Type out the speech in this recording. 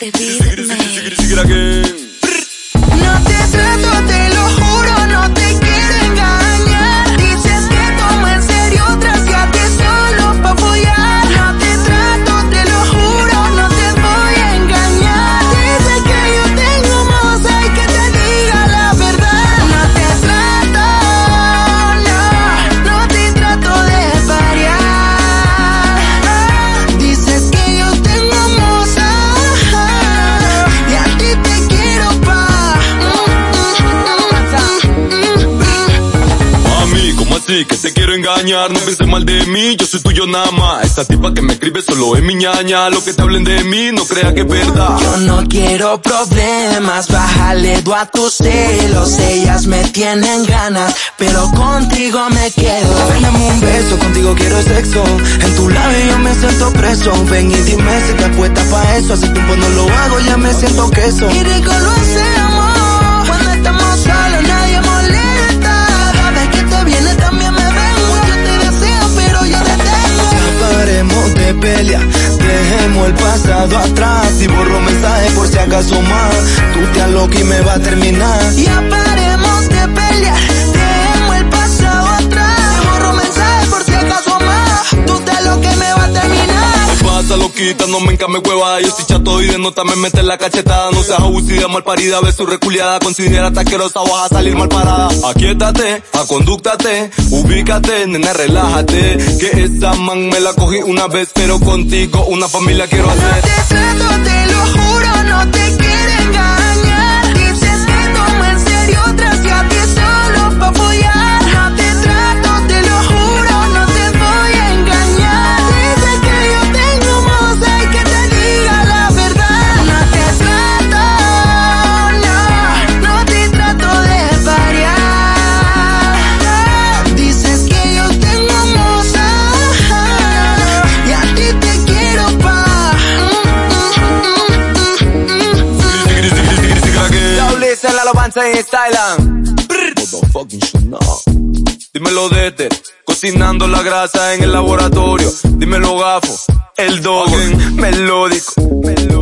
te que te quiero engañar, no pienses mal de mí, yo soy tuyo nada más. Esta tipa que me escribe solo es mi ñaña, lo que te hablen de mí, no creas que es verdad. Yo no quiero problemas, bájale tú a tus celos, ellas me tienen ganas, pero contigo me quedo. Dame un beso, contigo quiero sexo, en tu labio yo me siento preso. Ven y dime si te apuestas pa' eso, hace tiempo no lo hago, ya me siento queso. Y rico lo hacemos, pasado atrás y borro mensajes por si acaso más. Tú te aloca y me va a terminar. No me encame hueva, yo estoy chato y de nota me mete la cachetada, no seas abusiva, mal parida, ves su reculiada, considera taquerosa, vas a salir mal parada. Aquietate, acondúctate, ubícate, nena, relájate, que esa man me la cogí una vez, pero contigo una familia quiero No hacer. te trato, te lo juro, no te. Dobles en Stylan. Motherfucking shit, no. Dímelo Dete, cocinando la grasa en el laboratorio. Dímelo Gafo, el Dogen, melódico, melódico.